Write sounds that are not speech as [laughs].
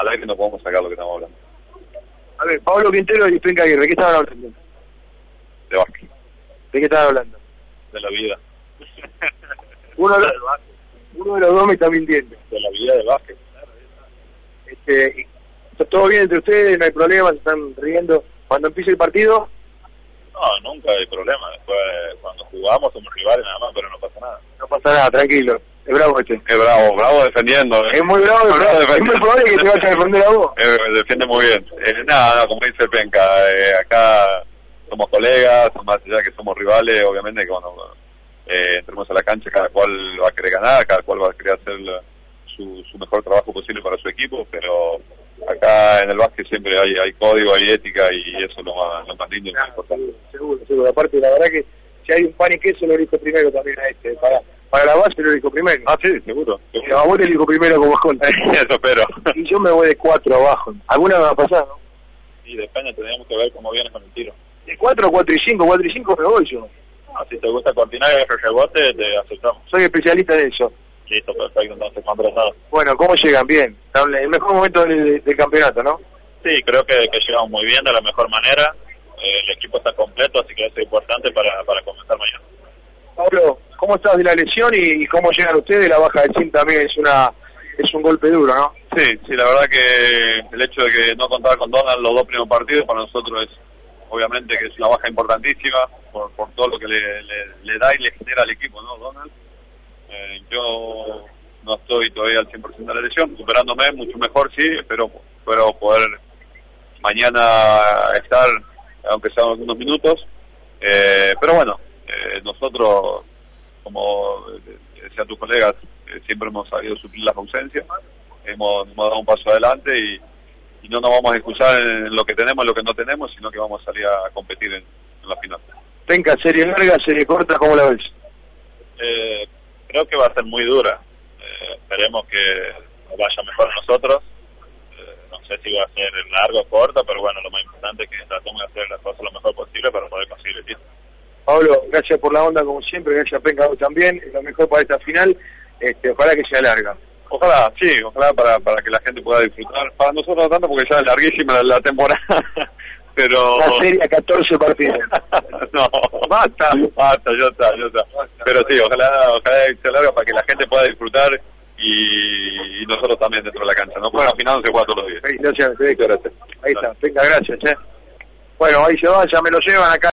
al aire no podemos sacar lo que estamos hablando. A ver, Pablo Quintero y Penca Aguirre, ¿qué estaban hablando? De básquet, ¿De qué estaban hablando? de la vida. Uno, de- uno de los dos me está mintiendo. De la vida del básquet. Este, ¿Está todo bien entre ustedes? ¿No hay problemas? ¿Se están riendo? Cuando empiece el partido, No, nunca hay problema. Después, cuando jugamos, somos rivales nada más, pero no pasa nada. no pasa nada, tranquilo. Es bravo este. Es bravo, bravo defendiendo. ¿eh? Es muy bravo, es, Bravo es muy probable que te vaya a defender a vos. Eh, defiende muy bien. Eh, nada, nada, como dice Penca, eh, acá somos colegas, más allá que somos rivales, obviamente que cuando eh, entremos a la cancha cada cual va a querer ganar, cada cual va a querer hacer la- su, su mejor trabajo posible para su equipo, pero acá en el básquet siempre hay, hay código, hay ética y eso es lo más, lo más lindo y lo más importante. Seguro, seguro. Aparte, la verdad que si hay un pan y queso, lo elijo primero también a este. Para, para la base lo elijo primero. Ah, sí, seguro. Y a vos te elijo primero [laughs] como bajón. eso espero. y yo me voy de cuatro abajo. ¿Alguna me va a pasar, no? Y depende, tenemos que ver cómo vienes con el tiro. De cuatro, cuatro y cinco, cuatro y cinco me voy yo. Ah, si te gusta coordinar y el rebote, te aceptamos. Soy especialista en eso. Listo, perfecto, entonces contratado. Bueno, ¿cómo llegan? Bien. El mejor momento del, del campeonato, ¿no? Sí, creo que, que llegamos muy bien, de la mejor manera. Eh, el equipo está completo, así que eso es importante para, para ¿cómo estás de la lesión y, cómo llegan ustedes? La baja de Sim también es una es un golpe duro, ¿no? Sí, sí, la verdad que el hecho de que no contar con Donald los dos primeros partidos para nosotros es, obviamente, que es una baja importantísima por, por todo lo que le, le, da y le genera al equipo, ¿no, Donald? Eh, yo no estoy todavía al 100% de la lesión, superándome mucho mejor, sí, espero, espero poder mañana estar, aunque sean algunos minutos, eh, pero bueno, eh, nosotros, como decía tus colegas, eh, siempre hemos sabido suplir las ausencias, hemos, hemos dado un paso adelante y, y no nos vamos a excusar en lo que tenemos, en lo que no tenemos, sino que vamos a salir a competir en, en la final. Penca, serie larga, serie corta, ¿cómo la ves? Eh, creo que va a ser muy dura. Eh, esperemos que nos vaya mejor a nosotros. Eh, no sé si va a ser largo o corto, pero bueno, lo más importante es que tratemos de hacer las cosas lo mejor posible para poder conseguir el título. Pablo, gracias por la onda como siempre, gracias Penca a vos también, lo mejor para esta final, este, ojalá que sea larga. Ojalá, sí, ojalá para, para que la gente pueda disfrutar. Para nosotros no tanto porque ya es larguísima la, la temporada, [laughs] pero... Una serie a 14 partidos. [laughs] no, basta, basta, ya está, ya está. Pero sí, ojalá, ojalá que sea larga para que la gente pueda disfrutar y, nosotros también dentro de la cancha, ¿no? Porque al final no se juega todos los días. Gracias. Ahí está, Penca, gracias, che. Bueno, ahí se va, ya me lo llevan acá.